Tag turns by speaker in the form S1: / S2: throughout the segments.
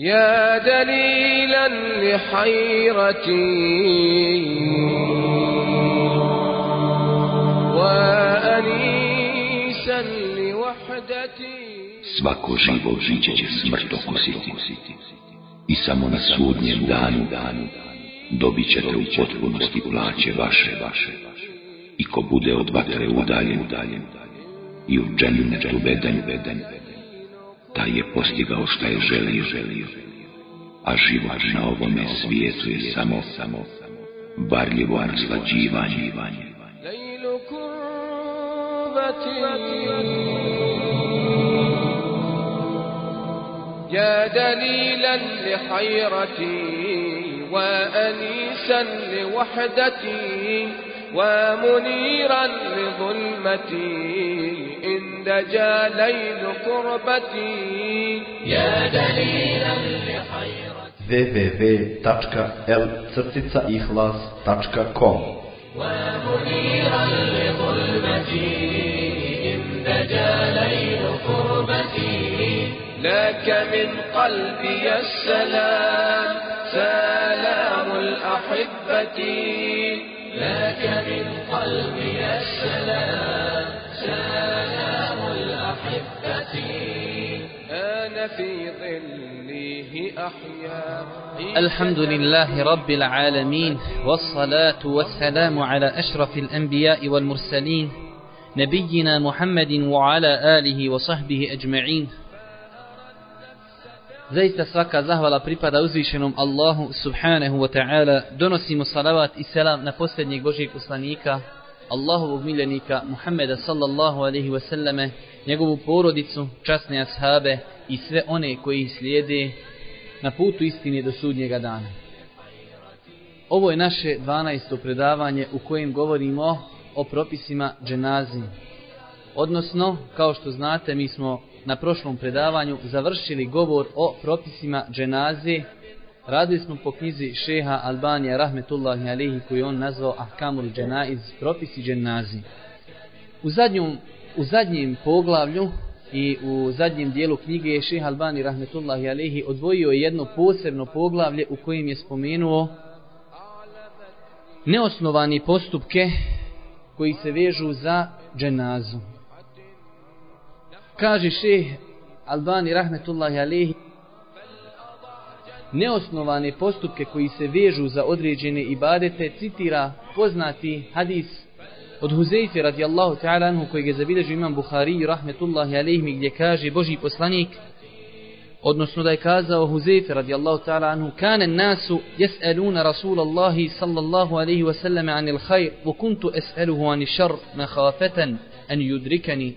S1: يا دليلا لحيرتي وأنيسا لوحدتي
S2: Svako živo žiće će smrt okusiti i samo na sudnjem danu dobit ćete u potpunosti plaće vaše, vaše. I ko bude od vatre udaljen, udaljen i u džennetu veden, veden, taj je postigao šta je želio, želio. A život na ovome svijetu je samo, samo varljivo naslađivanje.
S1: ليل كربتي يا دليلا لحيرتي وأنيسا لوحدتي ومنيرا لظلمتي إن دجا ليل كربتي يا دليلا
S3: www.l-ihlas.com
S1: ومنيرا لظلمتي إن دجا ليل كربتي لك من قلبي السلام سلام الأحبة. في ظله أحيا
S4: الحمد لله رب العالمين والصلاة والسلام على أشرف الأنبياء والمرسلين نبينا محمد وعلى آله وصحبه أجمعين Zaista svaka zahvala pripada uzvišenom Allahu subhanahu wa ta'ala. Donosimo salavat i selam na posljednjeg Božijeg poslanika, Allahovog miljenika Muhammeda sallallahu alaihi wa sallame, njegovu porodicu, časne ashabe i sve one koji ih slijede na putu istine do sudnjega dana. Ovo je naše 12. predavanje u kojem govorimo o propisima dženazi. Odnosno, kao što znate, mi smo na prošlom predavanju završili govor o propisima dženaze. Radili smo po knjizi šeha Albanija rahmetullahi Alehi koju on nazvao Ahkamul dženaiz, propisi dženazi. U zadnjom, u zadnjem poglavlju i u zadnjem dijelu knjige je šeha Albani rahmetullahi Alehi odvojio je jedno posebno poglavlje u kojem je spomenuo neosnovani postupke koji se vežu za dženazu. Kaže šeh Albani rahmetullahi Alehi neosnovane postupke koji se vežu za određene ibadete citira poznati hadis od Huzeyfe radijallahu ta'ala anhu kojeg je zabilježio imam Bukhari rahmetullahi alejhi gdje kaže Boži poslanik odnosno da je kazao Huzeyfe radijallahu ta'ala anhu kane nasu jes'aluna Rasulallahi sallallahu alaihi wasallam anil khair wa kuntu es'aluhu anil šar mahafatan an yudrikani.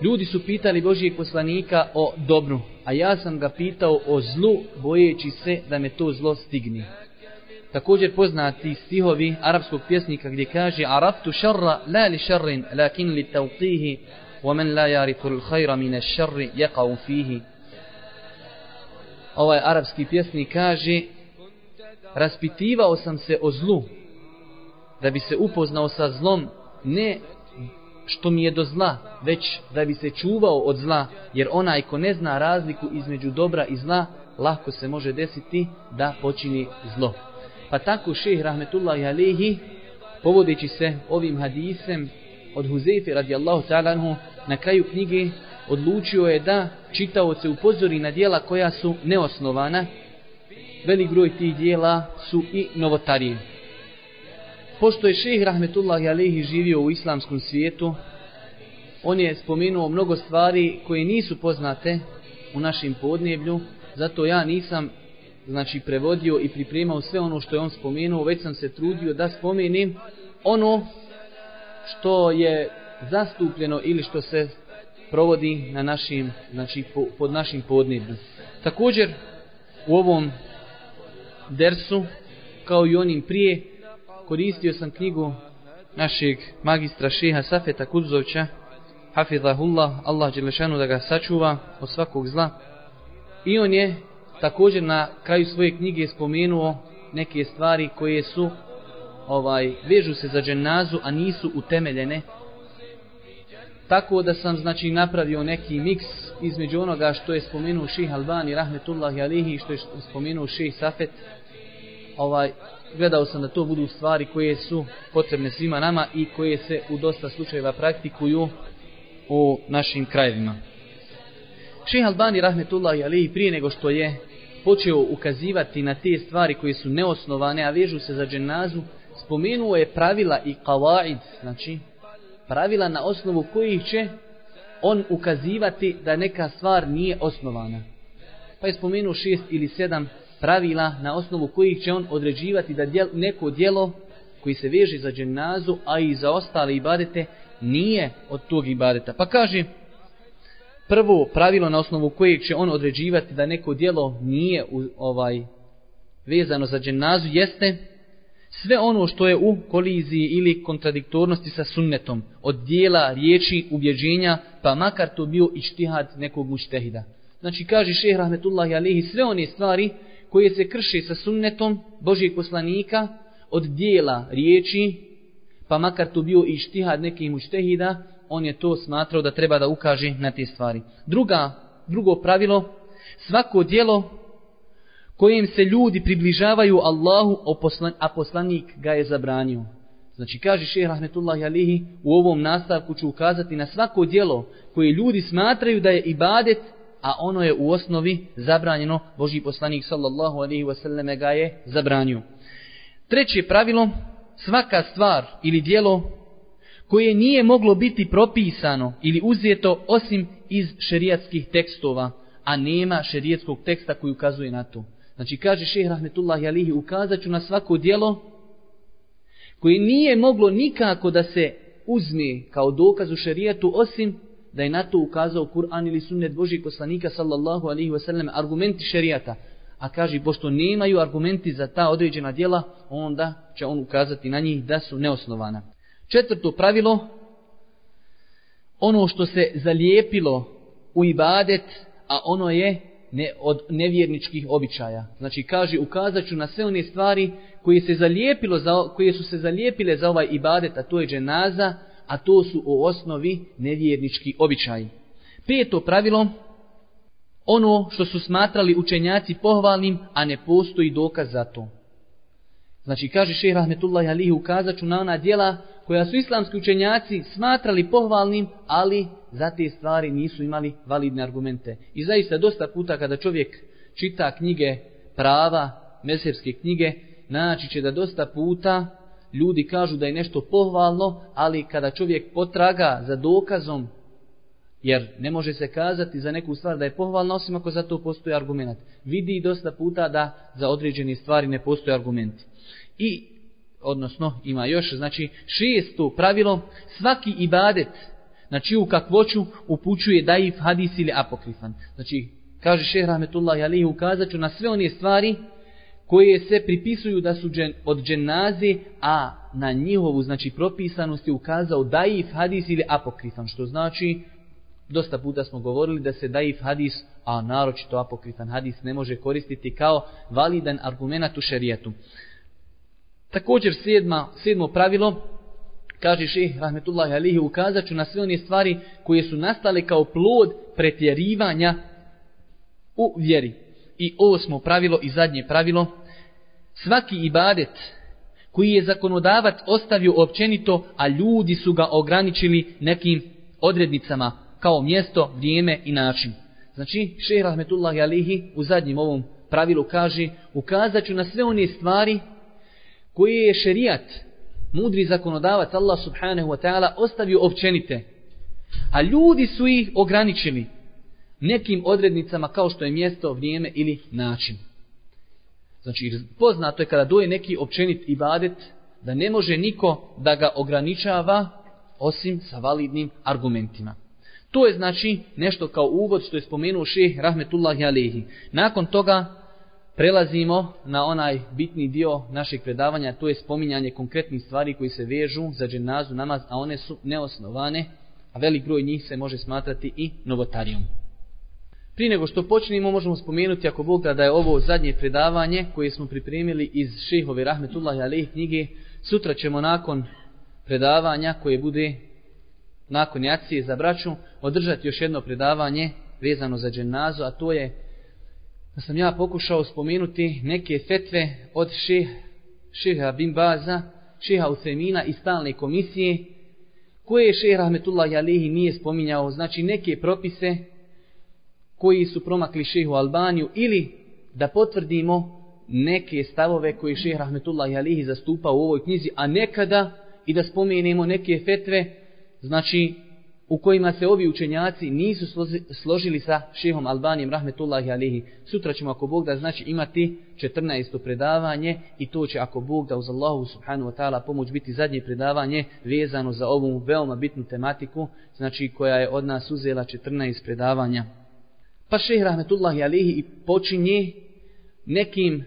S4: Ljudi su pitali Božijeg poslanika o dobru, a ja sam ga pitao o zlu, bojeći se da me to zlo stigne. Također poznati stihovi arapskog pjesnika gdje kaže Araftu šarra la li šarrin, lakin li tauqihi, wa لا la الخير من mine šarri فيه fihi. Ovaj arapski pjesnik kaže Raspitivao sam se o zlu, da bi se upoznao sa zlom, ne što mi je do zla, već da bi se čuvao od zla, jer onaj ko ne zna razliku između dobra i zla, lahko se može desiti da počini zlo. Pa tako šeh rahmetullahi alihi, povodeći se ovim hadisem od Huzeyfe radijallahu ta'lanhu, na kraju knjige odlučio je da čitaoce upozori na dijela koja su neosnovana, velik broj tih dijela su i novotarije. Pošto je šeh rahmetullahi alihi živio u islamskom svijetu, on je spomenuo mnogo stvari koje nisu poznate u našim podneblju, zato ja nisam znači prevodio i pripremao sve ono što je on spomenuo, već sam se trudio da spomenim ono što je zastupljeno ili što se provodi na našim, znači po, pod našim podnebljem. Također u ovom dersu, kao i onim prije, koristio sam knjigu našeg magistra šeha Safeta Kudzovića, Hafidahullah, Allah Đelešanu da ga sačuva od svakog zla. I on je također na kraju svoje knjige spomenuo neke stvari koje su ovaj vežu se za dženazu, a nisu utemeljene. tako da sam znači napravio neki miks između onoga što je spomenuo Ših Albani rahmetullahi alihi što je spomenuo Ših Safet ovaj gledao sam da to budu stvari koje su potrebne svima nama i koje se u dosta slučajeva praktikuju u našim krajevima. Ših Albani rahmetullahi alihi prije nego što je počeo ukazivati na te stvari koje su neosnovane, a vežu se za dženazu, spomenuo je pravila i kawaid, znači pravila na osnovu kojih će on ukazivati da neka stvar nije osnovana. Pa je spomenuo šest ili sedam pravila na osnovu kojih će on određivati da djel, neko djelo koji se veže za dženazu, a i za ostale ibadete, nije od tog ibadeta. Pa kaže, prvo pravilo na osnovu kojeg će on određivati da neko djelo nije u, ovaj vezano za dženazu jeste sve ono što je u koliziji ili kontradiktornosti sa sunnetom od dijela, riječi, ubjeđenja, pa makar to bio i nekog muštehida. Znači kaže šehr rahmetullahi alihi sve one stvari koje se krše sa sunnetom Božijeg poslanika od dijela, riječi, pa makar to bio i štihad nekih muštehida, on je to smatrao da treba da ukaže na te stvari. Druga, drugo pravilo, svako dijelo kojim se ljudi približavaju Allahu, a poslanik ga je zabranio. Znači, kaže šehr Rahmetullahi Alihi, u ovom nastavku ću ukazati na svako dijelo koje ljudi smatraju da je ibadet, a ono je u osnovi zabranjeno, Boži poslanik sallallahu alaihi wasallam ga je zabranio. Treće pravilo, svaka stvar ili dijelo koje nije moglo biti propisano ili uzeto osim iz šerijatskih tekstova, a nema šerijatskog teksta koji ukazuje na to. Znači, kaže šehr Rahmetullahi Alihi, ukazat ću na svako dijelo koje nije moglo nikako da se uzme kao dokaz u šerijatu, osim da je na to ukazao Kur'an ili sunnet Božih poslanika sallallahu alaihi wasallam argumenti šerijata. A kaže, pošto nemaju argumenti za ta određena djela onda će on ukazati na njih da su neosnovana. Četvrto pravilo, ono što se zalijepilo u ibadet, a ono je ne, od nevjerničkih običaja. Znači kaže ukazat ću na sve one stvari koje, se zalijepilo za, koje su se zalijepile za ovaj ibadet, a to je dženaza, a to su u osnovi nevjernički običaji. Peto pravilo, ono što su smatrali učenjaci pohvalnim, a ne postoji dokaz za to. Znači kaže šehr Rahmetullahi Alihi ukazat ću na ona dijela koja su islamski učenjaci smatrali pohvalnim, ali za te stvari nisu imali validne argumente. I zaista dosta puta kada čovjek čita knjige prava, mesevske knjige, naći će da dosta puta ljudi kažu da je nešto pohvalno, ali kada čovjek potraga za dokazom, jer ne može se kazati za neku stvar da je pohvalno, osim ako za to postoji argument. Vidi dosta puta da za određene stvari ne postoje argumenti. I odnosno ima još, znači šesto pravilo, svaki ibadet na čiju kakvoću upućuje daif hadis ili apokrifan. Znači, kaže šehr Rahmetullah Alihi, ukazat ću na sve one stvari koje se pripisuju da su džen, od dženaze, a na njihovu znači propisanost je ukazao daif hadis ili apokrifan, što znači dosta puta smo govorili da se daif hadis, a naročito apokrifan hadis ne može koristiti kao validan argument u šerijetu. Također sedma, sedmo pravilo, kaže šeh rahmetullahi alihi, ukazat ću na sve one stvari koje su nastale kao plod pretjerivanja u vjeri. I osmo pravilo i zadnje pravilo, svaki ibadet koji je zakonodavac ostavio općenito, a ljudi su ga ograničili nekim odrednicama kao mjesto, vrijeme i način. Znači, šehr rahmetullahi alihi u zadnjem ovom pravilu kaže, ukazat ću na sve one stvari koje je šerijat, mudri zakonodavac Allah subhanahu wa ta'ala ostavio općenite. A ljudi su ih ograničili nekim odrednicama kao što je mjesto, vrijeme ili način. Znači, poznato je kada doje neki općenit ibadet, da ne može niko da ga ograničava osim sa validnim argumentima. To je znači nešto kao uvod što je spomenuo šeh Rahmetullahi Alehi. Nakon toga Prelazimo na onaj bitni dio našeg predavanja, to je spominjanje konkretnih stvari koji se vežu za dženazu namaz, a one su neosnovane, a velik broj njih se može smatrati i novotarijom. Prije nego što počnemo, možemo spomenuti, ako Bog da, da je ovo zadnje predavanje koje smo pripremili iz šehove Rahmetullahi Aleyh knjige, sutra ćemo nakon predavanja koje bude nakon jacije za braću, održati još jedno predavanje vezano za dženazu, a to je da sam ja pokušao spomenuti neke fetve od šeh, šeha Bimbaza, šeha Usemina i stalne komisije, koje je šeha Rahmetullah Jalehi nije spominjao, znači neke propise koji su promakli šehu Albaniju ili da potvrdimo neke stavove koje šeha Rahmetullahi Alihi zastupa u ovoj knjizi, a nekada i da spomenemo neke fetve, znači u kojima se ovi učenjaci nisu složili sa šehom Albanijem rahmetullahi alihi. Sutra ćemo ako Bog da znači imati 14. predavanje i to će ako Bog da uz Allahu subhanahu wa ta'ala pomoć biti zadnje predavanje vezano za ovu veoma bitnu tematiku, znači koja je od nas uzela 14 predavanja. Pa šeh rahmetullahi alihi i počinje nekim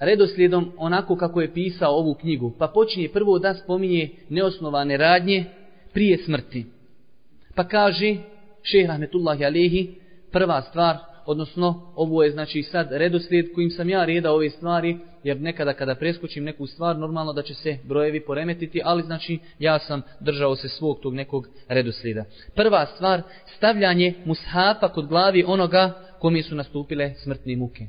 S4: redoslijedom onako kako je pisao ovu knjigu. Pa počinje prvo da spominje neosnovane radnje prije smrti. Pa kaže šehr Rahmetullahi alihi prva stvar, odnosno ovo je znači sad redoslijed kojim sam ja reda ove stvari, jer nekada kada preskočim neku stvar, normalno da će se brojevi poremetiti, ali znači ja sam držao se svog tog nekog redoslijeda. Prva stvar, stavljanje mushafa kod glavi onoga kome su nastupile smrtne muke.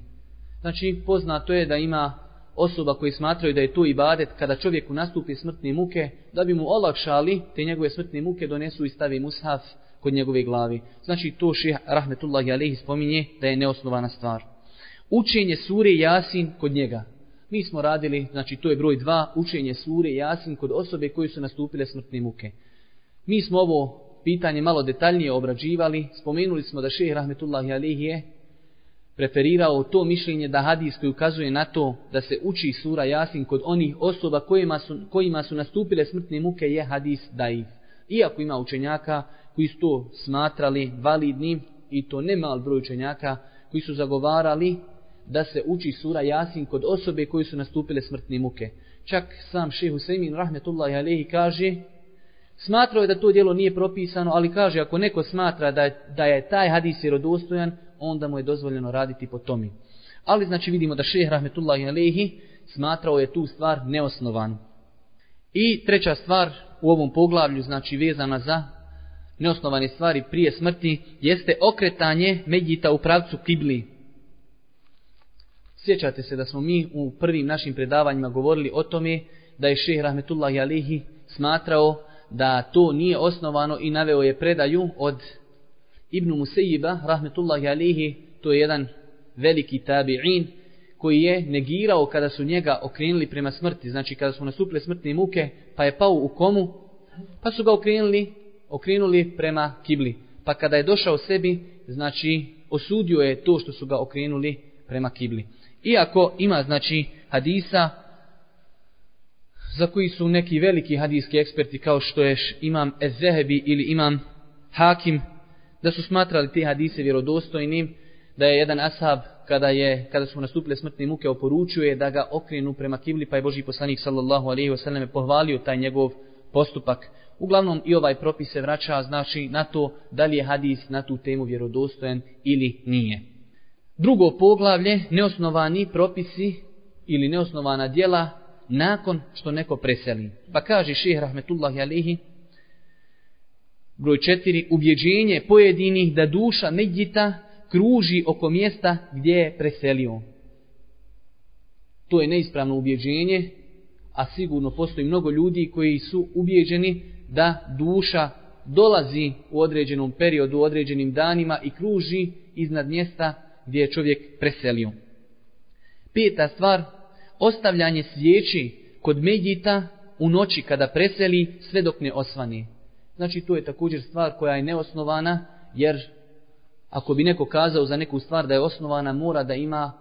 S4: Znači poznato je da ima osoba koji smatraju da je to ibadet kada čovjeku nastupi smrtne muke, da bi mu olakšali te njegove smrtne muke donesu i stavi mushaf kod njegove glavi. Znači to ših rahmetullahi Alehi spominje da je neosnovana stvar. Učenje sure Jasin kod njega. Mi smo radili, znači to je broj 2, učenje sure Jasin kod osobe koje su nastupile smrtne muke. Mi smo ovo pitanje malo detaljnije obrađivali, spomenuli smo da šeh rahmetullahi Alehi je preferirao to mišljenje da hadis koji ukazuje na to da se uči sura Jasin kod onih osoba kojima su, kojima su nastupile smrtne muke je hadis daif. Iako ima učenjaka koji su to smatrali validnim i to ne mal broj učenjaka koji su zagovarali da se uči sura Jasin kod osobe koji su nastupile smrtne muke. Čak sam šehu Sejmin rahmetullahi alehi kaže smatrao je da to djelo nije propisano, ali kaže ako neko smatra da je, da je taj hadis vjerodostojan, onda mu je dozvoljeno raditi po tomi. Ali znači vidimo da šeheh rahmetullahi alehi smatrao je tu stvar neosnovanu. I treća stvar u ovom poglavlju, znači vezana za neosnovane stvari prije smrti, jeste okretanje Medjita u pravcu kibli. Sjećate se da smo mi u prvim našim predavanjima govorili o tome da je šeh rahmetullahi alehi smatrao da to nije osnovano i naveo je predaju od Ibn Musejiba, rahmetullahi alihi, to je jedan veliki tabi'in, koji je negirao kada su njega okrenuli prema smrti, znači kada su nastupile smrtne muke, pa je pao u komu, pa su ga okrenuli, okrenuli prema kibli. Pa kada je došao sebi, znači osudio je to što su ga okrenuli prema kibli. Iako ima znači hadisa za koji su neki veliki hadijski eksperti kao što je imam Ezehebi ili imam Hakim da su smatrali te hadise vjerodostojnim, da je jedan ashab kada je kada su nastupile smrtne muke oporučuje da ga okrenu prema kibli pa je Boži poslanik sallallahu alejhi ve selleme pohvalio taj njegov postupak. Uglavnom i ovaj propis se vraća znači na to da li je hadis na tu temu vjerodostojan ili nije. Drugo poglavlje, neosnovani propisi ili neosnovana djela nakon što neko preseli. Pa kaže ših rahmetullahi alihi, Broj četiri, ubjeđenje pojedinih da duša Medjita kruži oko mjesta gdje je preselio. To je neispravno ubjeđenje, a sigurno postoji mnogo ljudi koji su ubjeđeni da duša dolazi u određenom periodu, u određenim danima i kruži iznad mjesta gdje je čovjek preselio. Peta stvar, ostavljanje svijeći kod Medjita u noći kada preseli sve dok ne osvani. Znači to je također stvar koja je neosnovana, jer ako bi neko kazao za neku stvar da je osnovana, mora da ima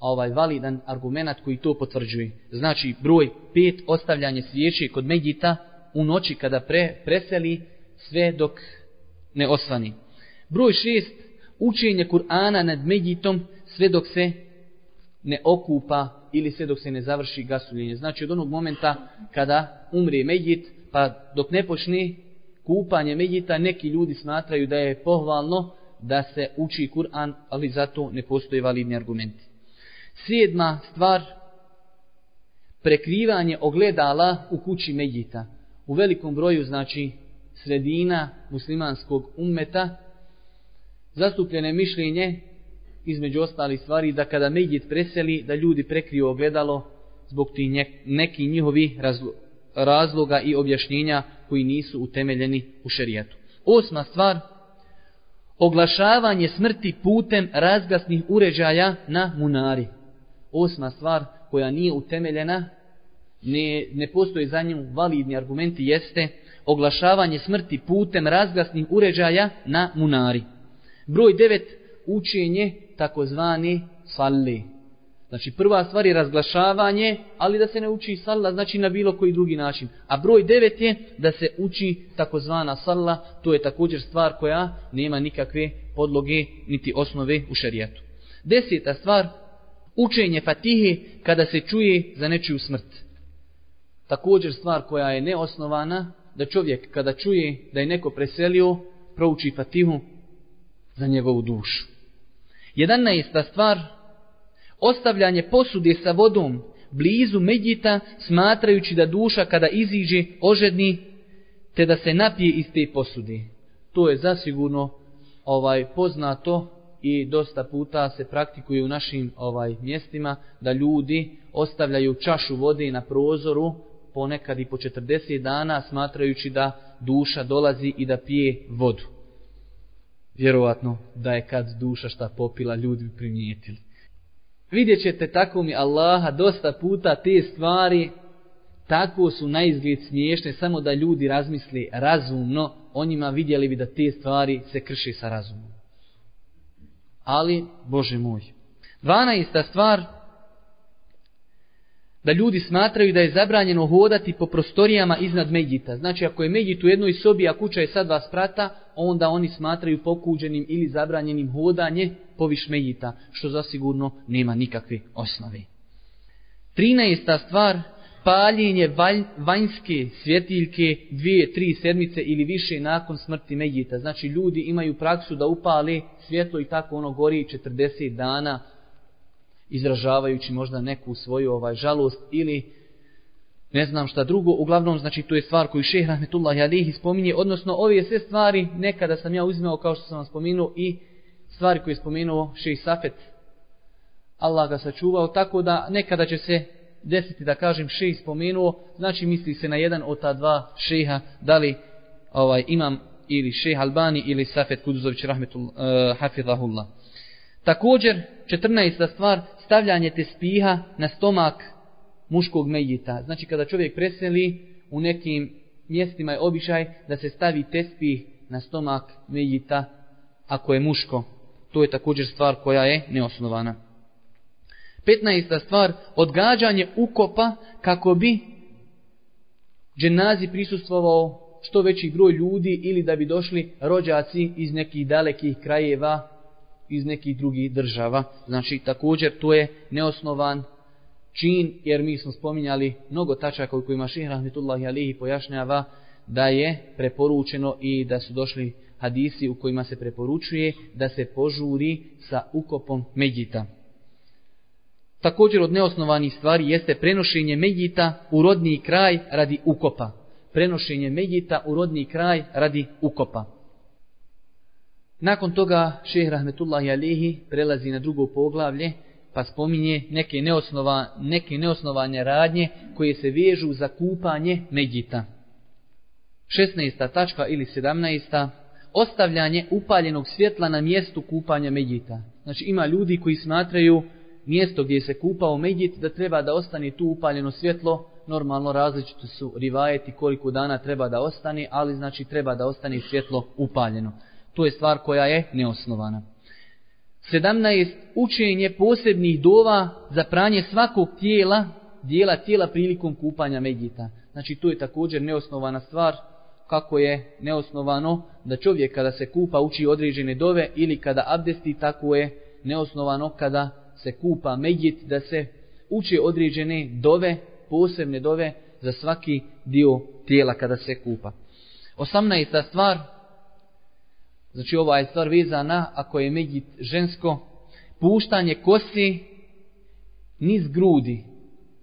S4: ovaj validan argument koji to potvrđuje. Znači broj 5 ostavljanje svijeći kod Medjita u noći kada pre, preseli sve dok ne osvani. Broj šest učenje Kur'ana nad Medjitom sve dok se ne okupa ili sve dok se ne završi gasuljenje. Znači od onog momenta kada umre Medjit pa dok ne počne kupanje Medjita, neki ljudi smatraju da je pohvalno da se uči Kur'an, ali zato ne postoje validni argumenti. Sjedma stvar, prekrivanje ogledala u kući Medjita. U velikom broju, znači, sredina muslimanskog ummeta zastupljene mišljenje između ostalih stvari da kada Medjit preseli da ljudi prekriju ogledalo zbog ti neki njihovi razloga i objašnjenja koji nisu utemeljeni u šerijetu. Osma stvar, oglašavanje smrti putem razgasnih uređaja na munari. Osma stvar koja nije utemeljena, ne, ne postoji za njim validni argumenti, jeste oglašavanje smrti putem razgasnih uređaja na munari. Broj 9. učenje takozvani salli. Znači prva stvar je razglašavanje, ali da se ne uči salla, znači na bilo koji drugi način. A broj 9 je da se uči takozvana salla, to je također stvar koja nema nikakve podloge niti osnove u šarijetu. Deseta stvar, učenje fatihe kada se čuje za nečiju smrt. Također stvar koja je neosnovana, da čovjek kada čuje da je neko preselio, prouči fatihu za njegovu dušu. Jedannaesta stvar, ostavljanje posude sa vodom blizu Medjita smatrajući da duša kada iziđe ožedni te da se napije iz te posude. To je zasigurno ovaj poznato i dosta puta se praktikuje u našim ovaj mjestima da ljudi ostavljaju čašu vode na prozoru ponekad i po 40 dana smatrajući da duša dolazi i da pije vodu. Vjerovatno da je kad duša šta popila ljudi bi primijetili. Vidjet ćete tako mi Allaha dosta puta te stvari tako su na izgled smiješne samo da ljudi razmisli razumno o njima vidjeli bi da te stvari se krši sa razumom. Ali, Bože moj. Dvanaista stvar da ljudi smatraju da je zabranjeno hodati po prostorijama iznad Medjita. Znači, ako je Medjit u jednoj sobi, a kuća je sad dva sprata, onda oni smatraju pokuđenim ili zabranjenim hodanje poviš Medjita, što zasigurno nema nikakve osnove. Trinaesta stvar, paljenje vanjske svjetiljke dvije, tri sedmice ili više nakon smrti Medjita. Znači, ljudi imaju praksu da upale svjetlo i tako ono gori 40 dana izražavajući možda neku svoju ovaj žalost ili ne znam šta drugo, uglavnom znači to je stvar koju šeh Rahmetullah Alihi spominje, odnosno ove sve stvari nekada sam ja uzimao kao što sam vam spomenuo i stvari koje je spomenuo šeh Safet. Allah ga sačuvao, tako da nekada će se desiti da kažem šeh spomenuo, znači misli se na jedan od ta dva šeha, da li ovaj, imam ili šeh Albani ili Safet Kuduzović Rahmetullah uh, eh, Hafidahullah. Također, 14. stvar, stavljanje tespiha na stomak muškog mejita. Znači kada čovjek preseli u nekim mjestima je običaj da se stavi tespih na stomak mejita ako je muško. To je također stvar koja je neosnovana. 15. stvar, odgađanje ukopa kako bi dženazi prisustvovao što veći broj ljudi ili da bi došli rođaci iz nekih dalekih krajeva iz nekih drugih država. Znači, također, to je neosnovan čin, jer mi smo spominjali mnogo tačaka u kojima Ših Rahmetullahi Alihi pojašnjava da je preporučeno i da su došli hadisi u kojima se preporučuje da se požuri sa ukopom Medjita. Također od neosnovanih stvari jeste prenošenje Medjita u rodni kraj radi ukopa. Prenošenje Medjita u rodni kraj radi ukopa. Nakon toga šehr Rahmetullahi Alihi prelazi na drugo poglavlje pa spominje neke, neosnova, neke neosnovanje radnje koje se vežu za kupanje Medjita. 16. tačka ili 17. Ostavljanje upaljenog svjetla na mjestu kupanja Medjita. Znači ima ljudi koji smatraju mjesto gdje se kupao Medjit da treba da ostane tu upaljeno svjetlo. Normalno različito su rivajeti koliko dana treba da ostane, ali znači treba da ostane svjetlo upaljeno to je stvar koja je neosnovana. 17. Učenje posebnih dova za pranje svakog tijela, dijela tijela prilikom kupanja medjita. Znači to je također neosnovana stvar, kako je neosnovano da čovjek kada se kupa uči određene dove ili kada abdesti, tako je neosnovano kada se kupa medjit da se uči određene dove, posebne dove za svaki dio tijela kada se kupa. 18. stvar, Znači ova je stvar vezana ako je medjit žensko, puštanje kosi niz grudi.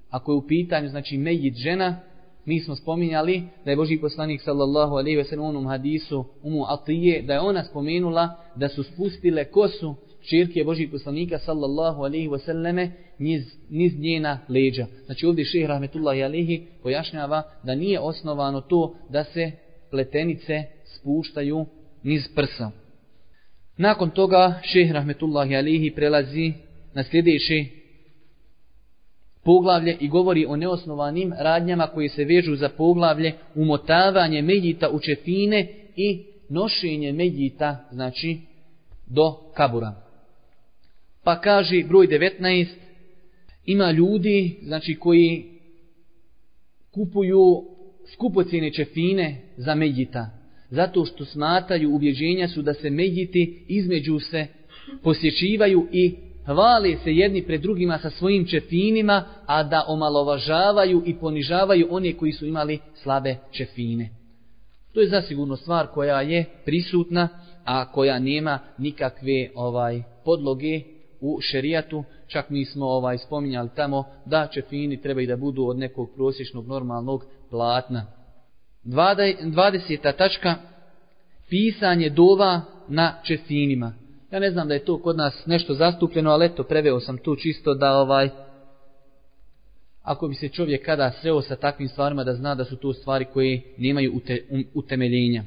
S4: Ako je u pitanju znači medjit žena, mi smo spominjali da je Boži poslanik sallallahu alaihi ve sellem onom hadisu umu Atije, da je ona spomenula da su spustile kosu čirke Božih poslanika sallallahu alaihi ve selleme niz, niz njena leđa. Znači ovdje šehr rahmetullahi alaihi pojašnjava da nije osnovano to da se pletenice spuštaju niz prsa. Nakon toga šeh rahmetullahi alihi prelazi na sljedeći poglavlje i govori o neosnovanim radnjama koji se vežu za poglavlje umotavanje medjita u čefine i nošenje medjita, znači, do kabura. Pa kaže broj 19, ima ljudi, znači, koji kupuju skupocijene čefine za medjita, zato što smataju, ubjeđenja su da se medjiti između se posjećivaju i hvale se jedni pred drugima sa svojim čefinima, a da omalovažavaju i ponižavaju one koji su imali slabe čefine. To je zasigurno stvar koja je prisutna, a koja nema nikakve ovaj podloge u šerijatu. Čak mi smo ovaj spominjali tamo da čefini treba i da budu od nekog prosječnog normalnog platna. 20. tačka pisanje dova na čestinima Ja ne znam da je to kod nas nešto zastupljeno, ali eto, preveo sam tu čisto da ovaj, ako bi se čovjek kada sreo sa takvim stvarima, da zna da su to stvari koje nemaju ute, um, utemeljenja.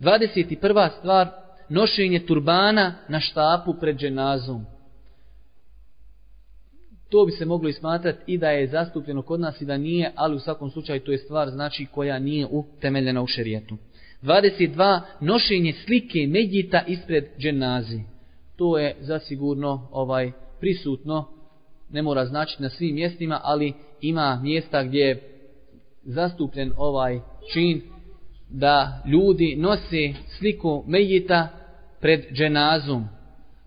S4: 21. stvar, nošenje turbana na štapu pred dženazom. To bi se moglo ismatrati i da je zastupljeno kod nas i da nije, ali u svakom slučaju to je stvar znači koja nije utemeljena u šerijetu. 22. Nošenje slike medjita ispred dženazi. To je zasigurno ovaj prisutno, ne mora značiti na svim mjestima, ali ima mjesta gdje je zastupljen ovaj čin da ljudi nose sliku medjita pred dženazom,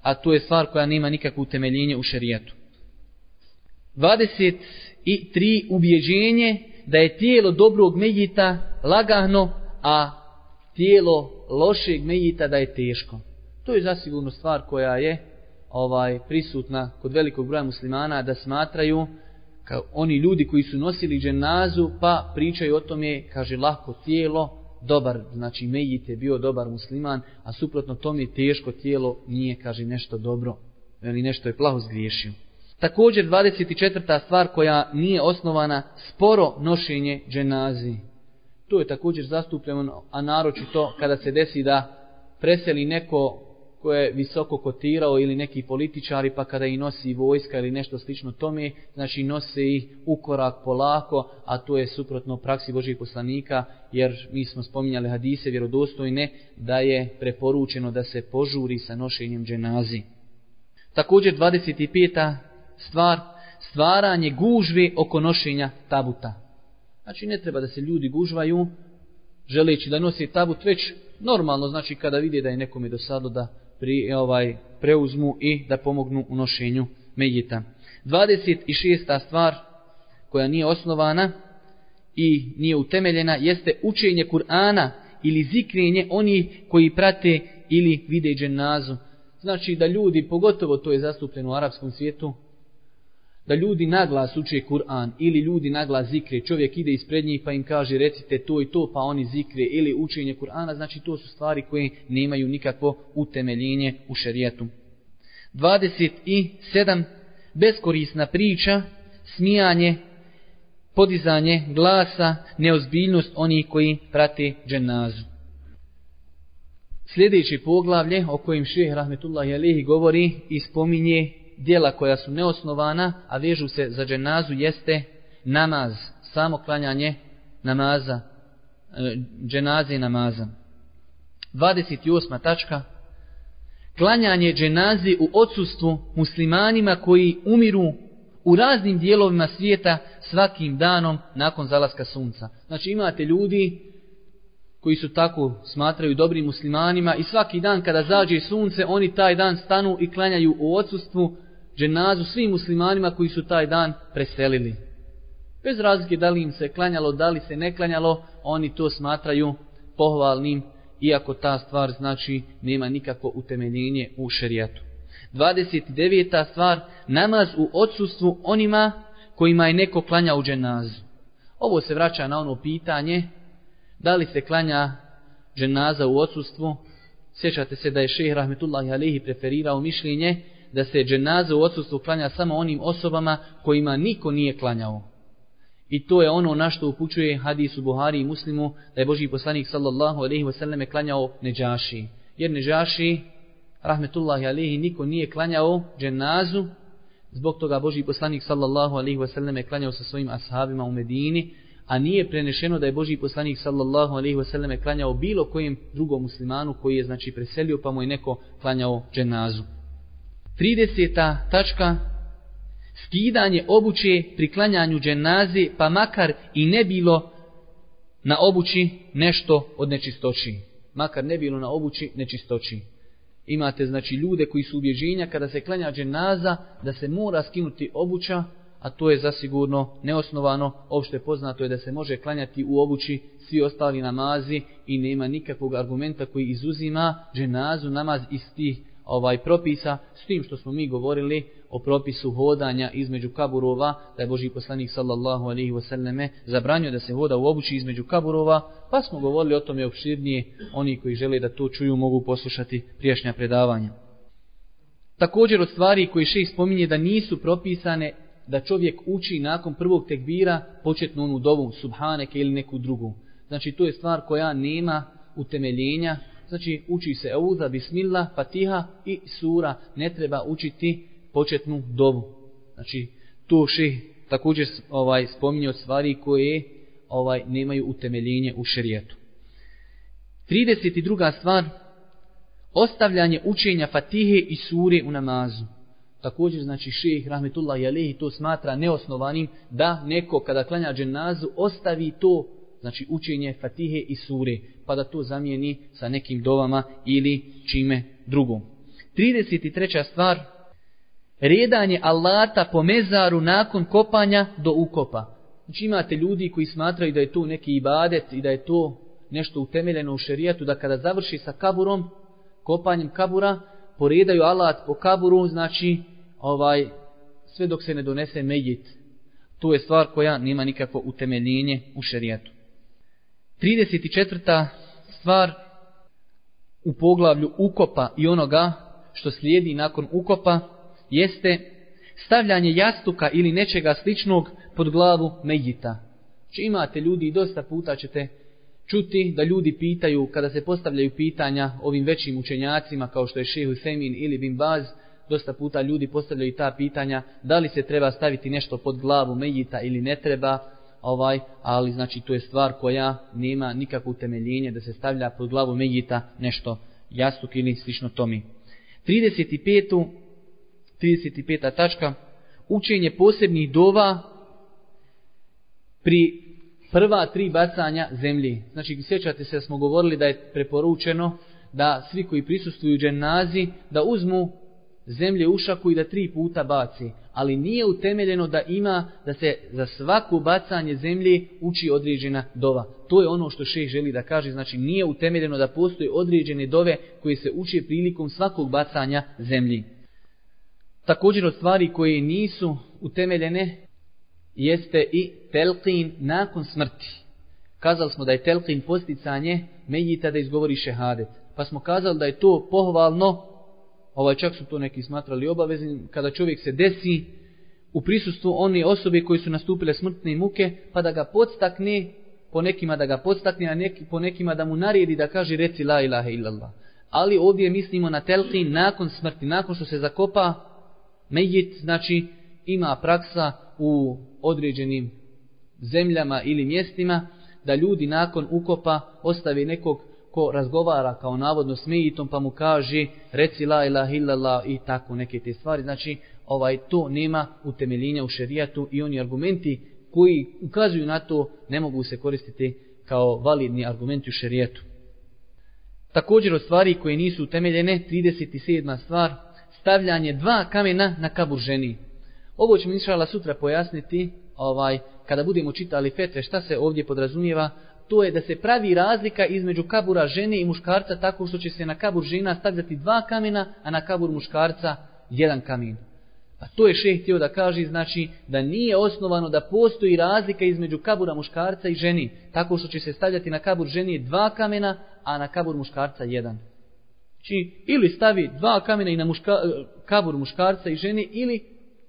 S4: a to je stvar koja nema nikakvu utemeljenje u šerijetu. 23. Ubjeđenje da je tijelo dobrog mejita lagano, a tijelo lošeg mejita da je teško. To je zasigurno stvar koja je ovaj prisutna kod velikog broja muslimana da smatraju kao oni ljudi koji su nosili dženazu pa pričaju o tome, kaže lako tijelo, dobar, znači mejit je bio dobar musliman, a suprotno tome teško tijelo nije, kaže nešto dobro, ili nešto je plaho zgriješio. Također 24. stvar koja nije osnovana, sporo nošenje dženazi. To je također zastupljeno, a naročito kada se desi da preseli neko ko je visoko kotirao ili neki političari, pa kada i nosi vojska ili nešto slično tome, znači nose ih u korak polako, a to je suprotno praksi Božih poslanika, jer mi smo spominjali hadise vjerodostojne, da je preporučeno da se požuri sa nošenjem dženazi. Također 25 stvar, stvaranje gužve oko nošenja tabuta. Znači ne treba da se ljudi gužvaju želeći da nosi tabut već normalno znači kada vide da je nekome dosadlo da pri, ovaj preuzmu i da pomognu u nošenju medjita. 26. stvar koja nije osnovana i nije utemeljena jeste učenje Kur'ana ili zikrenje oni koji prate ili vide dženazu. Znači da ljudi, pogotovo to je zastupljeno u arapskom svijetu, da ljudi naglas uče Kur'an ili ljudi naglas zikre, čovjek ide ispred njih pa im kaže recite to i to pa oni zikre ili učenje Kur'ana, znači to su stvari koje nemaju nikakvo utemeljenje u šerijetu. 27. Beskorisna priča, smijanje, podizanje glasa, neozbiljnost onih koji prate dženazu. Sljedeće poglavlje o kojim šeh Rahmetullahi Alehi govori i spominje dijela koja su neosnovana, a vežu se za dženazu, jeste namaz, samo klanjanje namaza, e, dženaze i namaza. 28. tačka. Klanjanje dženaze u odsustvu muslimanima koji umiru u raznim dijelovima svijeta svakim danom nakon zalaska sunca. Znači imate ljudi koji su tako smatraju dobrim muslimanima i svaki dan kada zađe sunce oni taj dan stanu i klanjaju u odsustvu dženazu svim muslimanima koji su taj dan preselili. Bez razlike da li im se klanjalo, da li se ne klanjalo, oni to smatraju pohvalnim, iako ta stvar znači nema nikako utemeljenje u šerijatu. 29. stvar, namaz u odsustvu onima kojima je neko klanja u dženazu. Ovo se vraća na ono pitanje da li se klanja dženaza u odsustvu. Sjećate se da je šeheh Rahmetullahi Alehi preferirao mišljenje da se dženaza u odsustvu klanja samo onim osobama kojima niko nije klanjao. I to je ono na što upućuje hadis u Buhari i Muslimu da je Boži poslanik sallallahu alaihi wasallam klanjao neđaši. Jer neđaši, rahmetullahi alaihi, niko nije klanjao dženazu Zbog toga Boži poslanik sallallahu alaihi wasallam je klanjao sa svojim ashabima u Medini, a nije prenešeno da je Boži poslanik sallallahu alaihi wasallam je klanjao bilo kojem drugom muslimanu koji je znači preselio pa mu je neko klanjao dženazu. 30. tačka skidanje obuće pri klanjanju dženaze pa makar i ne bilo na obući nešto od nečistoći. Makar ne bilo na obući nečistoći imate znači ljude koji su ubježenja kada se klanja dženaza da se mora skinuti obuća, a to je zasigurno neosnovano, opšte poznato je da se može klanjati u obući svi ostali namazi i nema nikakvog argumenta koji izuzima dženazu namaz iz tih ovaj propisa s tim što smo mi govorili o propisu hodanja između kaburova da je Boži poslanik sallallahu alaihi wasallame zabranio da se hoda u obući između kaburova pa smo govorili o tome opširnije oni koji žele da to čuju mogu poslušati prijašnja predavanja. Također od stvari koji še spominje da nisu propisane da čovjek uči nakon prvog tekbira početnu onu dovu subhaneke ili neku drugu. Znači to je stvar koja nema utemeljenja znači uči se euza, bismillah, fatiha i sura, ne treba učiti početnu dovu. Znači, to še također ovaj, spominje od stvari koje ovaj nemaju utemeljenje u šerijetu. 32. stvar, ostavljanje učenja fatihe i sure u namazu. Također, znači, šeheh Rahmetullah Jalehi to smatra neosnovanim da neko kada klanja dženazu ostavi to znači učenje Fatihe i Sure, pa da to zamijeni sa nekim dovama ili čime drugom. 33. stvar, redanje alata po mezaru nakon kopanja do ukopa. Znači imate ljudi koji smatraju da je to neki ibadet i da je to nešto utemeljeno u šerijatu, da kada završi sa kaburom, kopanjem kabura, poredaju alat po kaburu, znači ovaj sve dok se ne donese mejit. To je stvar koja nema nikakvo utemeljenje u šerijatu. 34. stvar u poglavlju ukopa i onoga što slijedi nakon ukopa jeste stavljanje jastuka ili nečega sličnog pod glavu Mejita. Či imate ljudi i dosta puta ćete čuti da ljudi pitaju kada se postavljaju pitanja ovim većim učenjacima kao što je Šehu Semin ili Bin Baz, dosta puta ljudi postavljaju ta pitanja da li se treba staviti nešto pod glavu Mejita ili ne treba, ovaj, ali znači to je stvar koja nema nikakvo utemeljenje da se stavlja pod glavu Mejita nešto jastuk ili slično tomi. 35. 35. tačka učenje posebnih dova pri prva tri bacanja zemlji. Znači, sjećate se da smo govorili da je preporučeno da svi koji prisustuju dženazi da uzmu zemlje u šaku i da tri puta baci. Ali nije utemeljeno da ima da se za svako bacanje zemlje uči određena dova. To je ono što šeh želi da kaže. Znači nije utemeljeno da postoje određene dove koje se uče prilikom svakog bacanja zemlji. Također od stvari koje nisu utemeljene jeste i telqin nakon smrti. Kazali smo da je telqin posticanje mejita da izgovori šehadet. Pa smo kazali da je to pohvalno ovaj čak su to neki smatrali obaveznim, kada čovjek se desi u prisustvu one osobe koji su nastupile smrtne muke, pa da ga podstakne, po nekima da ga podstakne, a neki, po nekima da mu naredi da kaže reci la ilaha illallah. Ali ovdje mislimo na telki nakon smrti, nakon što se zakopa mejit, znači ima praksa u određenim zemljama ili mjestima, da ljudi nakon ukopa ostave nekog ko razgovara kao navodno smijitom pa mu kaže reci la ilaha illallah i tako neke te stvari. Znači ovaj to nema utemeljenja u šerijatu i oni argumenti koji ukazuju na to ne mogu se koristiti kao validni argumenti u šerijatu. Također od stvari koje nisu utemeljene, 37. stvar, stavljanje dva kamena na kabur ženi. Ovo ćemo inšala sutra pojasniti, ovaj kada budemo čitali fetve šta se ovdje podrazumijeva, to je da se pravi razlika između kabura žene i muškarca tako što će se na kabur žena stavljati dva kamena, a na kabur muškarca jedan kamen. Pa to je šeh htio da kaže, znači, da nije osnovano da postoji razlika između kabura muškarca i ženi. Tako što će se stavljati na kabur ženi dva kamena, a na kabur muškarca jedan. Znači, ili stavi dva kamena i na muška, e, kabur muškarca i žene, ili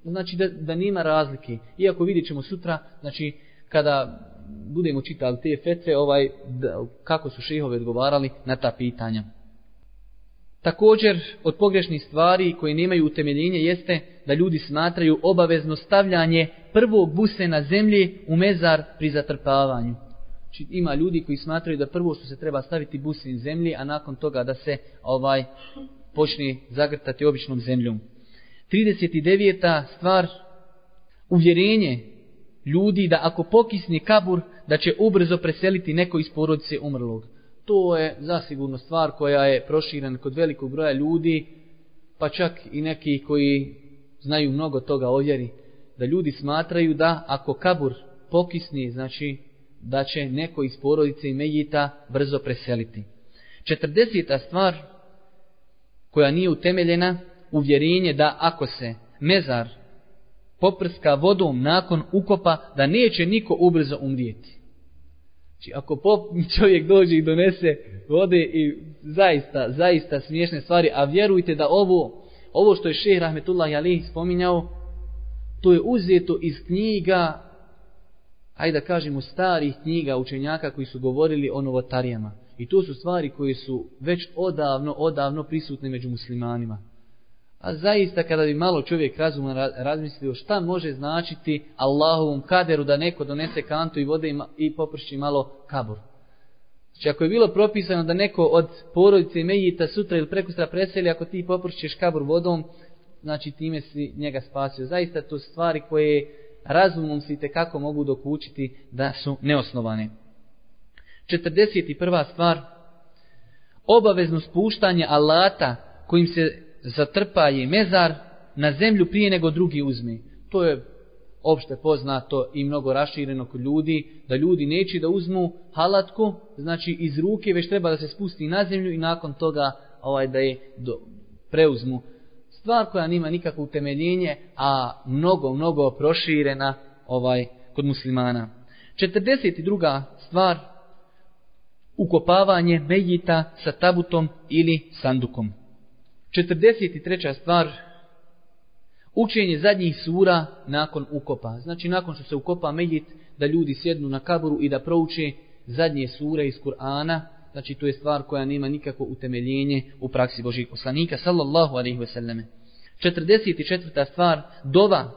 S4: znači da, da nima razlike. Iako vidjet ćemo sutra, znači, kada budemo čitali te fetve, ovaj, da, kako su šehove odgovarali na ta pitanja. Također, od pogrešnih stvari koje nemaju utemeljenje jeste da ljudi smatraju obavezno stavljanje prvog buse na zemlji u mezar pri zatrpavanju. Znači, ima ljudi koji smatraju da prvo što se treba staviti buse na zemlji, a nakon toga da se ovaj počne zagrtati običnom zemljom. 39. stvar, uvjerenje ljudi da ako pokisni kabur, da će ubrzo preseliti neko iz porodice umrlog. To je zasigurno stvar koja je proširena kod velikog broja ljudi, pa čak i neki koji znaju mnogo toga o vjeri, da ljudi smatraju da ako kabur pokisni, znači da će neko iz porodice i mejita brzo preseliti. 40. stvar koja nije utemeljena, uvjerenje da ako se mezar poprska vodom nakon ukopa, da neće niko ubrzo umrijeti. Znači, ako pop, čovjek dođe i donese vode i zaista, zaista smiješne stvari, a vjerujte da ovo, ovo što je šehr Rahmetullah Ali spominjao, to je uzeto iz knjiga, ajde da kažemo starih knjiga učenjaka koji su govorili o novotarijama. I to su stvari koje su već odavno, odavno prisutne među muslimanima. A zaista kada bi malo čovjek razumno razmislio šta može značiti Allahovom kaderu da neko donese kantu i vode i poprši malo kabur. Znači ako je bilo propisano da neko od porodice Mejita sutra ili prekustra preseli, ako ti popršiš kabur vodom, znači time si njega spasio. Zaista to stvari koje razumom si te kako mogu dokučiti da su neosnovane. 41. stvar, obavezno spuštanje alata kojim se zatrpa je mezar na zemlju prije nego drugi uzme. To je opšte poznato i mnogo rašireno kod ljudi, da ljudi neće da uzmu halatku, znači iz ruke, već treba da se spusti na zemlju i nakon toga ovaj da je do, preuzmu. Stvar koja nima nikakvo utemeljenje, a mnogo, mnogo proširena ovaj kod muslimana. 42. stvar, ukopavanje mejita sa tabutom ili sandukom. 43. stvar, učenje zadnjih sura nakon ukopa. Znači, nakon što se ukopa medjit, da ljudi sjednu na kaburu i da prouče zadnje sure iz Kur'ana, znači to je stvar koja nema nikako utemeljenje u praksi Božih poslanika, sallallahu alaihi ve selleme. 44. stvar, dova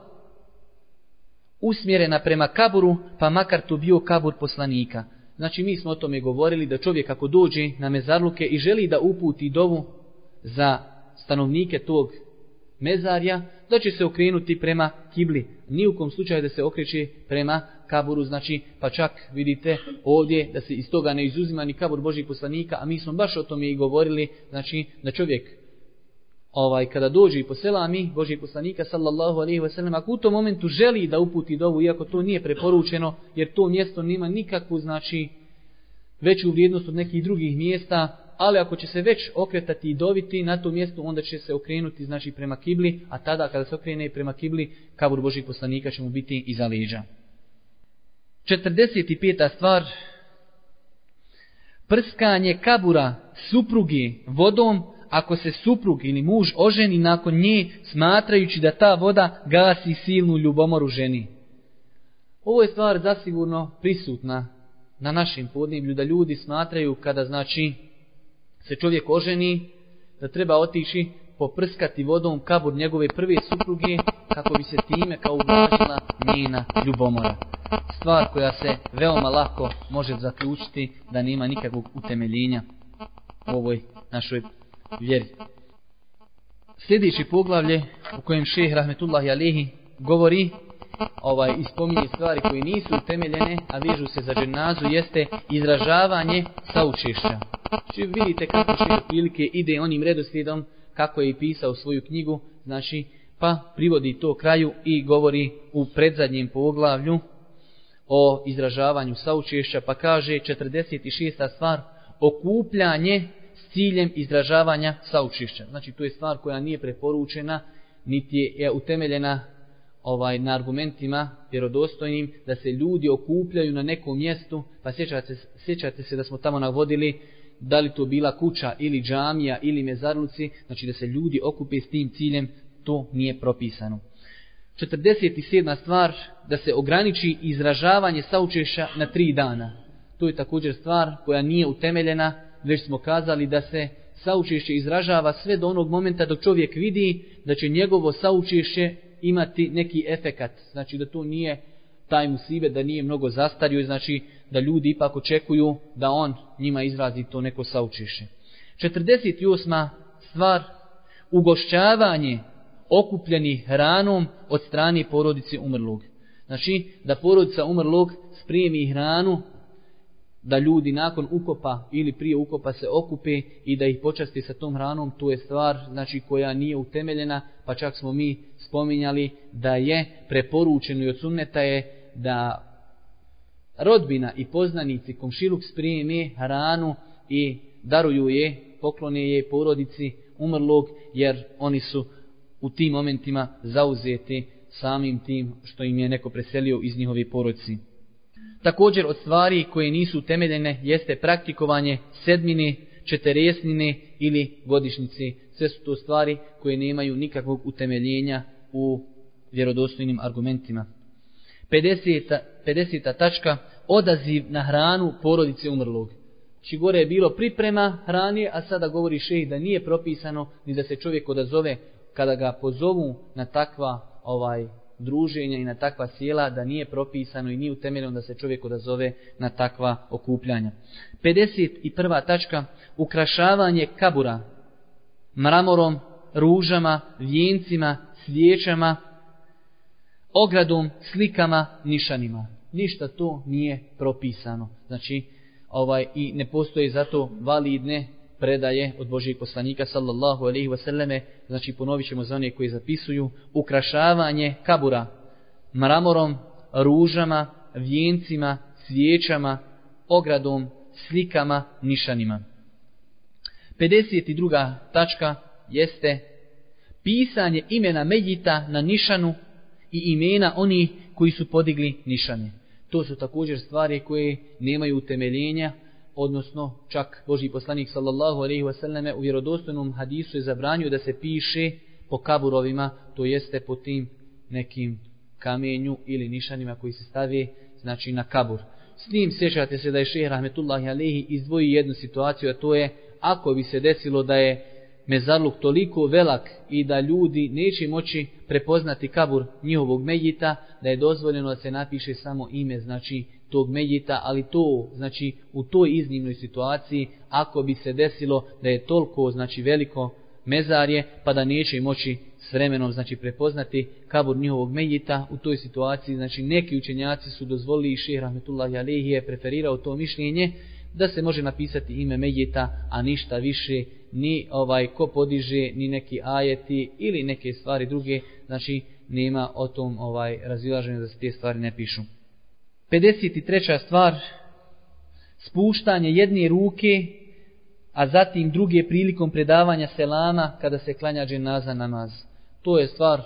S4: usmjerena prema kaburu, pa makar to bio kabur poslanika. Znači, mi smo o tome govorili da čovjek ako dođe na mezarluke i želi da uputi dovu za stanovnike tog mezarja, da će se okrenuti prema kibli. Ni u kom slučaju da se okreće prema kaburu, znači pa čak vidite ovdje da se iz toga ne izuzima ni kabur Božih poslanika, a mi smo baš o tome i govorili, znači da čovjek ovaj kada dođe i posela mi Božih poslanika sallallahu alejhi ve sellem ako u tom momentu želi da uputi dovu iako to nije preporučeno jer to mjesto nema nikakvu znači veću vrijednost od nekih drugih mjesta ali ako će se već okretati i doviti na to mjesto, onda će se okrenuti znači prema kibli, a tada kada se okrene prema kibli, kabur Božih poslanika će mu biti iza leđa. 45. stvar, prskanje kabura suprugi vodom, ako se suprug ili muž oženi nakon nje, smatrajući da ta voda gasi silnu ljubomoru ženi. Ovo je stvar zasigurno prisutna na našem podneblju, da ljudi smatraju kada znači se čovjek oženi, da treba otići poprskati vodom kabur njegove prve supruge, kako bi se time kao ublažila njena ljubomora. Stvar koja se veoma lako može zaključiti da nema nikakvog utemeljenja u ovoj našoj vjeri. Sljedeći poglavlje u kojem šeh Rahmetullahi Alehi govori ovaj ispominje stvari koje nisu utemeljene, a vežu se za dženazu, jeste izražavanje saučešća. Či vidite kako še prilike ide onim redoslijedom, kako je i pisao svoju knjigu, znači, pa privodi to kraju i govori u predzadnjem poglavlju o izražavanju saučešća, pa kaže 46. stvar, okupljanje s ciljem izražavanja saučešća. Znači, to je stvar koja nije preporučena, niti je utemeljena ovaj na argumentima vjerodostojnim da se ljudi okupljaju na nekom mjestu, pa sjećate, sjećate se da smo tamo navodili da li to bila kuća ili džamija ili mezarluci, znači da se ljudi okupe s tim ciljem, to nije propisano. 47. stvar, da se ograniči izražavanje saučeša na tri dana. To je također stvar koja nije utemeljena, već smo kazali da se saučešće izražava sve do onog momenta dok čovjek vidi da će njegovo saučešće imati neki efekat. Znači da to nije taj musibe, da nije mnogo zastario, znači da ljudi ipak očekuju da on njima izrazi to neko saučiše. 48. stvar, ugošćavanje okupljeni hranom od strane porodice umrlog. Znači, da porodica umrlog spremi hranu, da ljudi nakon ukopa ili prije ukopa se okupe i da ih počasti sa tom hranom, to je stvar znači koja nije utemeljena, pa čak smo mi spominjali da je preporučeno i od sunneta je da rodbina i poznanici komšiluk sprijeme hranu i daruju je, poklone je porodici umrlog, jer oni su u tim momentima zauzeti samim tim što im je neko preselio iz njihove porodici. Također od stvari koje nisu temeljene jeste praktikovanje sedmine, četeresnine ili godišnjice. Sve su to stvari koje nemaju nikakvog utemeljenja u vjerodostojnim argumentima. 50. 50. tačka odaziv na hranu porodice umrlog. Či gore je bilo priprema hrane, a sada govori šejh da nije propisano ni da se čovjek odazove kada ga pozovu na takva ovaj druženja i na takva sjela da nije propisano i nije utemeljeno da se čovjek odazove na takva okupljanja. 51. tačka ukrašavanje kabura mramorom, ružama, vijencima, svijećama, ogradom, slikama, nišanima. Ništa to nije propisano. Znači, ovaj i ne postoje zato validne predaje od Božijeg poslanika sallallahu alejhi ve selleme znači ponovićemo za one koji zapisuju ukrašavanje kabura mramorom ružama vijencima svijećama ogradom slikama nišanima 52. tačka jeste pisanje imena Medjita na nišanu i imena onih koji su podigli nišane. To su također stvari koje nemaju utemeljenja, odnosno čak Boži poslanik sallallahu alejhi ve selleme u vjerodostojnom hadisu je zabranio da se piše po kaburovima, to jeste po tim nekim kamenju ili nišanima koji se stavi znači na kabur. S tim sjećate se da je šehr Rahmetullahi Alehi izdvoji jednu situaciju, a to je ako bi se desilo da je mezarluk toliko velak i da ljudi neće moći prepoznati kabur njihovog medjita, da je dozvoljeno da se napiše samo ime, znači tog medjita, ali to, znači u toj iznimnoj situaciji, ako bi se desilo da je toliko, znači veliko mezarje, pa da neće moći s vremenom, znači prepoznati kabur njihovog medjita, u toj situaciji, znači neki učenjaci su dozvolili i šehr Rahmetullah Jalehi je preferirao to mišljenje, da se može napisati ime Mejita, a ništa više ni ovaj ko podiže ni neki ajeti ili neke stvari druge znači nema o tom ovaj razilaženje da se te stvari ne pišu 53. stvar spuštanje jedne ruke a zatim druge prilikom predavanja selama kada se klanja dženaza namaz to je stvar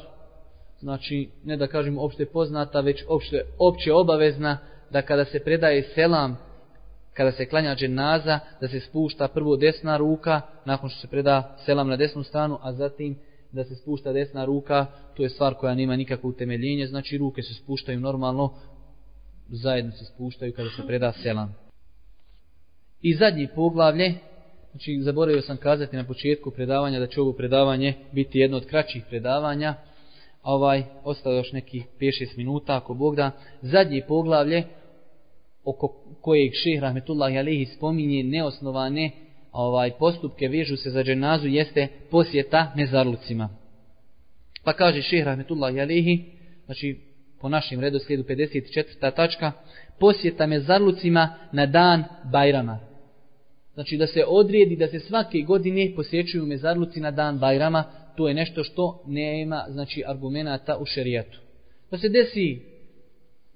S4: znači ne da kažem opšte poznata već opšte, opće obavezna da kada se predaje selam kada se klanja dženaza, da se spušta prvo desna ruka, nakon što se preda selam na desnu stranu, a zatim da se spušta desna ruka, to je stvar koja nema nikakvo utemeljenje, znači ruke se spuštaju normalno, zajedno se spuštaju kada se preda selam. I zadnji poglavlje, znači zaboravio sam kazati na početku predavanja da će ovo predavanje biti jedno od kraćih predavanja, ovaj, ostalo još nekih 5-6 minuta ako Bog da, zadnji poglavlje, oko kojeg šeh rahmetullahi alihi spominje neosnovane ovaj postupke vežu se za dženazu jeste posjeta mezarlucima. Pa kaže šeh rahmetullahi alihi, znači po našem redoslijedu 54. tačka, posjeta mezarlucima na dan Bajrama. Znači da se odrijedi da se svake godine posjećuju mezarluci na dan Bajrama, to je nešto što nema znači argumenata u šerijatu. Da se desi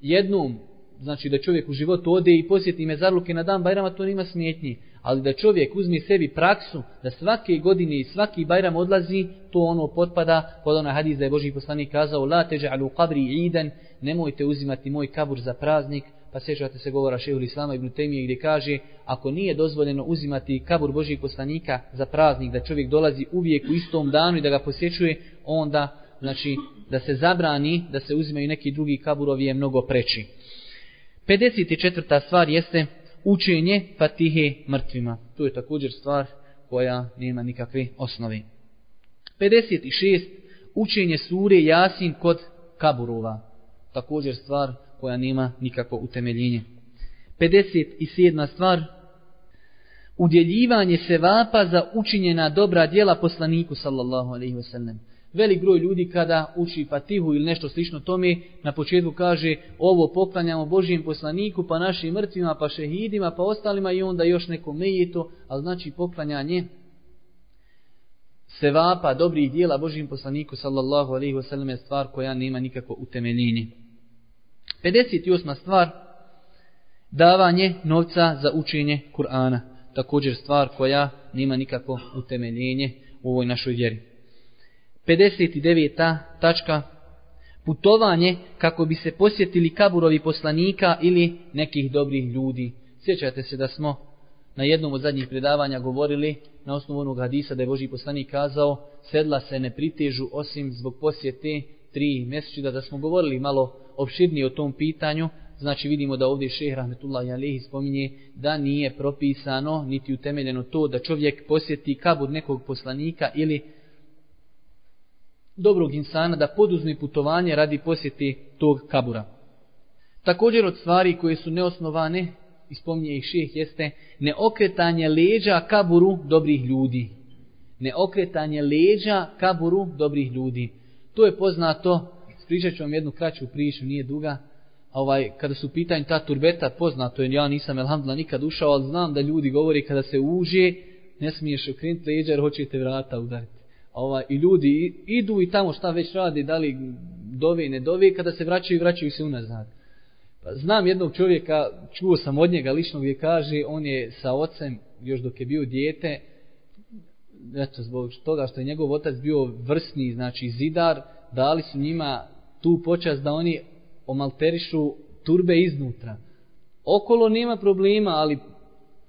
S4: jednom znači da čovjek u životu ode i posjeti mezarluke na dan Bajrama, to nima smjetnji. Ali da čovjek uzme sebi praksu, da svake godine i svaki Bajram odlazi, to ono potpada pod onaj hadis da je Boži poslanik kazao La teđa'alu qabri idan, nemojte uzimati moj kabur za praznik, pa sjećate se govora šehul Islama ibn Temije gdje kaže ako nije dozvoljeno uzimati kabur Božih poslanika za praznik, da čovjek dolazi uvijek u istom danu i da ga posjećuje, onda znači da se zabrani da se uzimaju neki drugi kaburovi je mnogo preči. 54. stvar jeste učenje fatihe mrtvima. To je također stvar koja nema nikakve osnove. 56. Učenje sure Jasin kod kaburova. Također stvar koja nema nikakvo utemeljenje. 57. stvar udjeljivanje sevapa za učinjena dobra djela poslaniku sallallahu alaihi wasallam. Velik broj ljudi kada uči Fatihu ili nešto slično tome, na početku kaže ovo poklanjamo Božijem poslaniku, pa našim mrtvima, pa šehidima, pa ostalima i onda još neko mejito, ali znači poklanjanje sevapa, dobrih dijela Božijem poslaniku sallallahu alaihi wasallam je stvar koja nema nikako utemeljenje. 58. stvar, davanje novca za učenje Kur'ana. Također stvar koja nema nikako utemeljenje u ovoj našoj vjeri. 59. tačka, putovanje kako bi se posjetili kaburovi poslanika ili nekih dobrih ljudi. Sjećate se da smo na jednom od zadnjih predavanja govorili na osnovu onog hadisa da je Boži poslanik kazao sedla se ne pritežu osim zbog posjete tri mjeseči da, da smo govorili malo opširnije o tom pitanju, znači vidimo da ovdje šeh Rahmetullah Jalehi spominje da nije propisano niti utemeljeno to da čovjek posjeti kabur nekog poslanika ili dobrog insana da poduzme putovanje radi posjeti tog kabura. Također od stvari koje su neosnovane, ispominje ih šeh, jeste neokretanje leđa kaburu dobrih ljudi. Neokretanje leđa kaburu dobrih ljudi. To je poznato, spričat ću vam jednu kraću priču, nije duga, ovaj, kada su pitanje ta turbeta, poznato je, ja nisam elhamdla nikad ušao, ali znam da ljudi govori kada se uže, ne smiješ okrenuti leđa jer hoćete vrata udariti ovaj, i ljudi idu i tamo šta već radi, da li dove i ne dove, kada se vraćaju, vraćaju se unazad. Pa, znam jednog čovjeka, čuo sam od njega lično gdje kaže, on je sa ocem, još dok je bio dijete, eto, zbog toga što je njegov otac bio vrsni, znači zidar, dali su njima tu počast da oni omalterišu turbe iznutra. Okolo nema problema, ali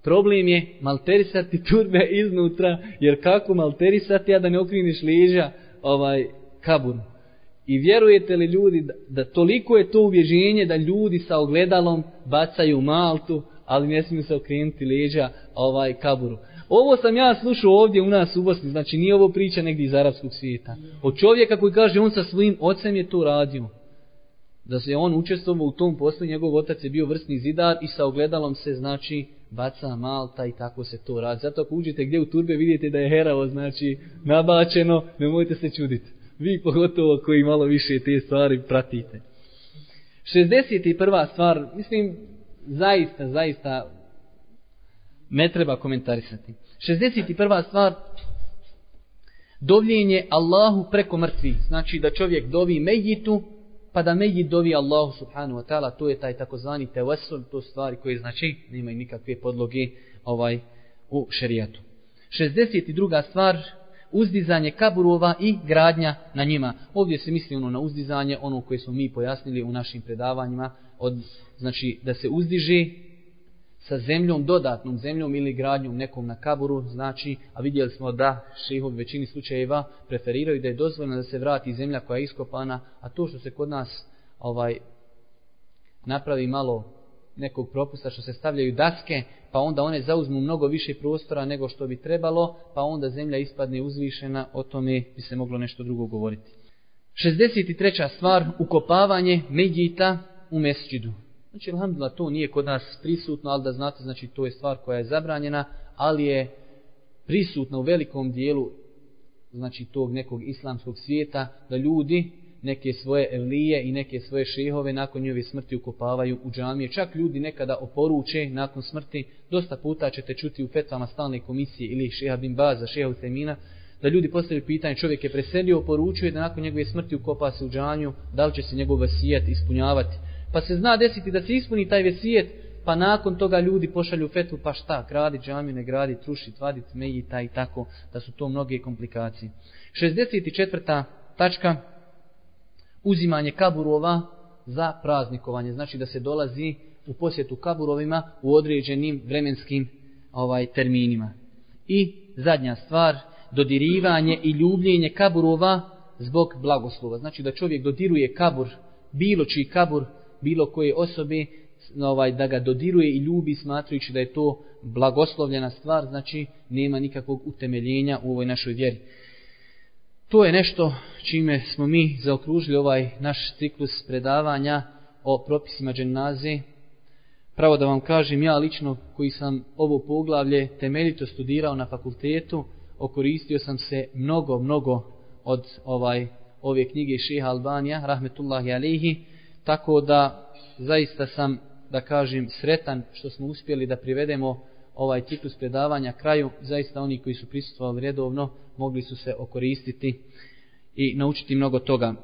S4: Problem je malterisati turbe iznutra, jer kako malterisati, a da ne okriniš liža ovaj, kabur. I vjerujete li ljudi da, da toliko je to uvježenje da ljudi sa ogledalom bacaju maltu, ali ne smiju se okrenuti liža ovaj, kaburu. Ovo sam ja slušao ovdje u nas u Bosni, znači nije ovo priča negdje iz arapskog svijeta. Od čovjeka koji kaže on sa svojim ocem je to radio. Da se on učestvovao u tom poslu, njegov otac je bio vrsni zidar i sa ogledalom se znači baca malta i tako se to radi. Zato ako uđete gdje u turbe vidite da je heravo, znači nabačeno, nemojte se čuditi. Vi pogotovo koji malo više te stvari pratite. 61. stvar, mislim, zaista, zaista ne treba komentarisati. 61. stvar, dovljenje Allahu preko mrtvih. Znači da čovjek dovi Mejitu, pa da Mejit dovi Allahu subhanahu wa ta'ala, to je taj takozvani tevesul, to stvari koje znači nemaju nikakve podloge ovaj u šerijatu. 62. stvar, uzdizanje kaburova i gradnja na njima. Ovdje se misli ono na uzdizanje, ono koje smo mi pojasnili u našim predavanjima, od, znači da se uzdiže sa zemljom, dodatnom zemljom ili gradnjom nekom na kaburu, znači, a vidjeli smo da šehov većini slučajeva preferiraju da je dozvoljeno da se vrati zemlja koja je iskopana, a to što se kod nas ovaj napravi malo nekog propusta što se stavljaju daske, pa onda one zauzmu mnogo više prostora nego što bi trebalo, pa onda zemlja ispadne uzvišena, o tome bi se moglo nešto drugo govoriti. 63. stvar, ukopavanje Medjita u mesđidu. Znači, alhamdulillah, to nije kod nas prisutno, ali da znate, znači, to je stvar koja je zabranjena, ali je prisutna u velikom dijelu, znači, tog nekog islamskog svijeta, da ljudi neke svoje evlije i neke svoje šehove nakon njove smrti ukopavaju u džamije. Čak ljudi nekada oporuče nakon smrti, dosta puta ćete čuti u fetvama stalne komisije ili šeha bin Baza, šeha Utemina, da ljudi postavljaju pitanje, čovjek je preselio, oporučuje da nakon njegove smrti ukopa se u džanju, da li će se njegov vasijat ispunjavati Pa se zna desiti da se ispuni taj vesijet, pa nakon toga ljudi pošalju fetu, pa šta, gradi džamiju, ne gradi, truši, tvadi, meji, taj i tako, da su to mnoge komplikacije. 64. tačka, uzimanje kaburova za praznikovanje. Znači da se dolazi u posjetu kaburovima u određenim vremenskim ovaj terminima. I zadnja stvar, dodirivanje i ljubljenje kaburova zbog blagoslova. Znači da čovjek dodiruje kabur, bilo čiji kabur, bilo koje osobe, ovaj, da ga dodiruje i ljubi smatrujući da je to blagoslovljena stvar, znači nema nikakvog utemeljenja u ovoj našoj vjeri. To je nešto čime smo mi zaokružili ovaj naš ciklus predavanja o propisima dženaze. Pravo da vam kažem, ja lično koji sam ovo poglavlje temeljito studirao na fakultetu, okoristio sam se mnogo, mnogo od ovaj ove knjige Šeha Albanija, rahmetullahi alihi, tako da zaista sam, da kažem, sretan što smo uspjeli da privedemo ovaj ciklus predavanja kraju, zaista oni koji su prisutovali redovno mogli su se okoristiti i naučiti mnogo toga.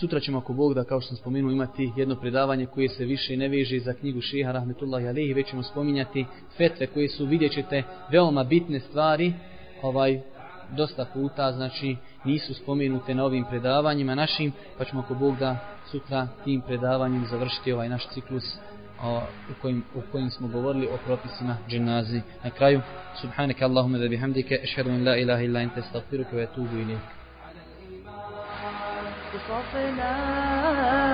S4: Sutra ćemo ako Bog da, kao što sam spomenuo, imati jedno predavanje koje se više ne veže za knjigu Šeha Rahmetullahi Alihi, već ćemo spominjati fetve koje su, vidjet ćete, veoma bitne stvari, ovaj, dosta puta, znači nisu spomenute na ovim predavanjima našim, pa ćemo ako Bog da sutra tim predavanjem završiti ovaj naš ciklus o, u, kojim, u kojim smo govorili o propisima dženazi. Na kraju, subhanaka Allahumma da bihamdike, ešhedu in la ilaha illa ente stagfiruke ve tubu ilik.
S5: بصفنا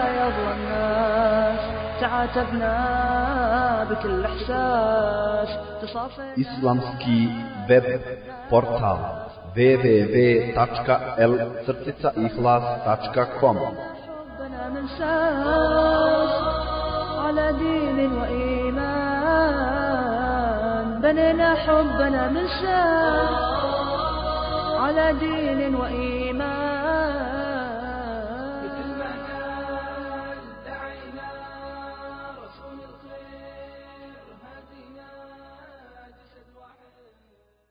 S5: يضوى الناس تعاتبنا بكل احساس تصافنا
S3: Islamski www.l-ihlas.com
S5: ربنا من على دين وإيمان. بنينا حبنا من ساس على دين وإيمان.